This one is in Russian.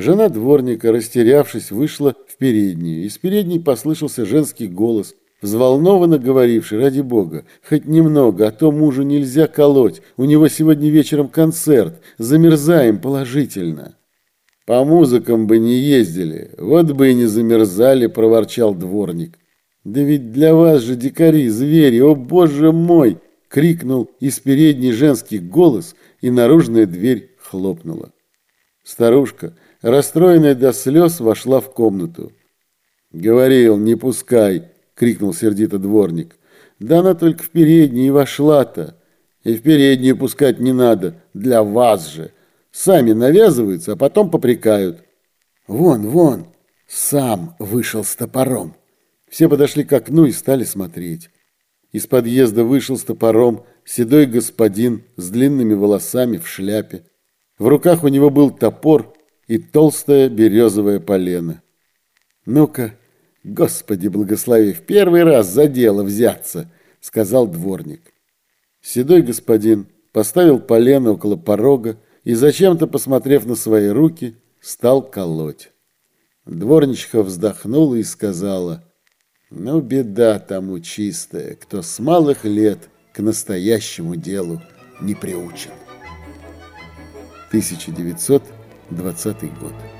Жена дворника, растерявшись, вышла в переднюю. Из передней послышался женский голос, взволнованно говоривший, ради бога, хоть немного, а то мужу нельзя колоть, у него сегодня вечером концерт, замерзаем положительно. По музыкам бы не ездили, вот бы и не замерзали, проворчал дворник. Да ведь для вас же дикари, звери, о боже мой! крикнул из передней женский голос, и наружная дверь хлопнула. Старушка, расстроенная до слез, вошла в комнату. «Говорил, не пускай!» — крикнул сердито дворник. «Да она только в переднюю вошла-то. И в переднюю пускать не надо, для вас же!» Сами навязываются, а потом попрекают. Вон, вон, сам вышел с топором. Все подошли к окну и стали смотреть. Из подъезда вышел с топором седой господин с длинными волосами в шляпе. В руках у него был топор и толстая березовая полена. «Ну-ка, Господи благослови, в первый раз за дело взяться», — сказал дворник. Седой господин поставил полено около порога, и, зачем-то посмотрев на свои руки, стал колоть. Дворничиха вздохнула и сказала, «Ну, беда тому чистая, кто с малых лет к настоящему делу не приучен». 1920 год.